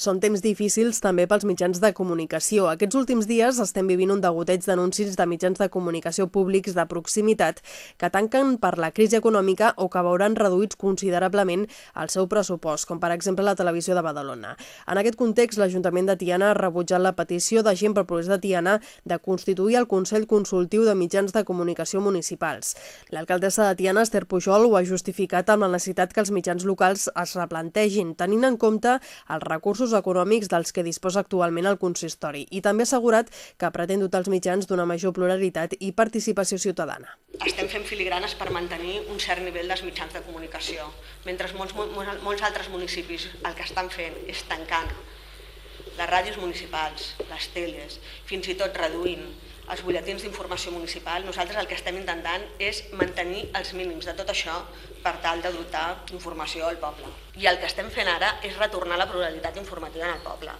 Són temps difícils també pels mitjans de comunicació. Aquests últims dies estem vivint un degoteig d'anuncis de mitjans de comunicació públics de proximitat que tanquen per la crisi econòmica o que veuran reduïts considerablement el seu pressupost, com per exemple la televisió de Badalona. En aquest context, l'Ajuntament de Tiana ha rebutjat la petició de gent per Progrés de Tiana de constituir el Consell Consultiu de Mitjans de Comunicació Municipals. L'alcaldessa de Tiana, Esther Pujol, ho ha justificat amb la necessitat que els mitjans locals es replantegin, tenint en compte els recursos recursos econòmics dels que disposa actualment el consistori i també ha assegurat que pretén dotar els mitjans d'una major pluralitat i participació ciutadana. Estem fent filigranes per mantenir un cert nivell dels mitjans de comunicació, mentre molts, molts altres municipis el que estan fent és tancant les ràdios municipals, les teles, fins i tot reduint els butlletins d'informació municipal, nosaltres el que estem intentant és mantenir els mínims de tot això per tal de dotar informació al poble. I el que estem fent ara és retornar la pluralitat informativa en el poble.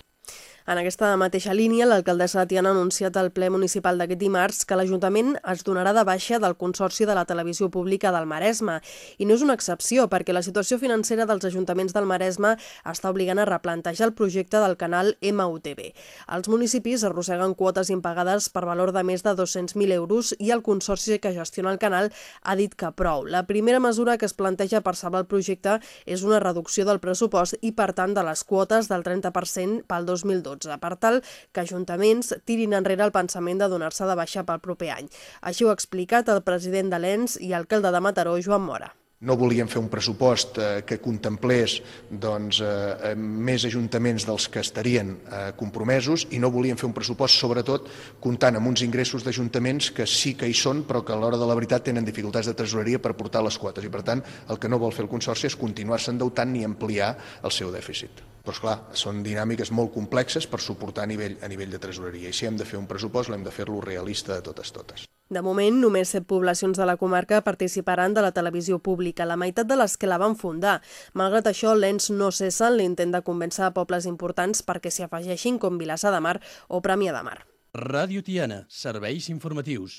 En aquesta mateixa línia, l'alcaldessa de Tiana ha anunciat al ple municipal d'aquest dimarts que l'Ajuntament es donarà de baixa del Consorci de la Televisió Pública del Maresme. I no és una excepció, perquè la situació financera dels ajuntaments del Maresme està obligant a replantejar el projecte del canal MUTV. Els municipis arrosseguen quotes impagades per valor de més de 200.000 euros i el Consorci que gestiona el canal ha dit que prou. La primera mesura que es planteja per salvar el projecte és una reducció del pressupost i, per tant, de les quotes del 30% pel 2012. 2012, per tal que ajuntaments tirin enrere el pensament de donar-se de baixa pel proper any. Així ho ha explicat el president de l'ENS i alcalde de Mataró, Joan Mora no volíem fer un pressupost eh, que contemplés doncs, eh, més ajuntaments dels que estarien eh, compromesos i no volíem fer un pressupost, sobretot, comptant amb uns ingressos d'ajuntaments que sí que hi són, però que a l'hora de la veritat tenen dificultats de tresoreria per portar les quotes. I, per tant, el que no vol fer el Consorci és continuar-se endeutant ni ampliar el seu dèficit. Però, esclar, són dinàmiques molt complexes per suportar a nivell, a nivell de tresoreria. I si hem de fer un pressupost, l'hem de fer-lo realista de totes totes. De moment, només set poblacions de la comarca participaran de la televisió pública, la meitat de les que la van fundar. Malgrat això, l'ENS no cessa en l'intent de convèncer a pobles importants perquè s'hi afegeixin com Vilassar de Mar o Premià de Mar. Ràdio Tiana, serveis informatius.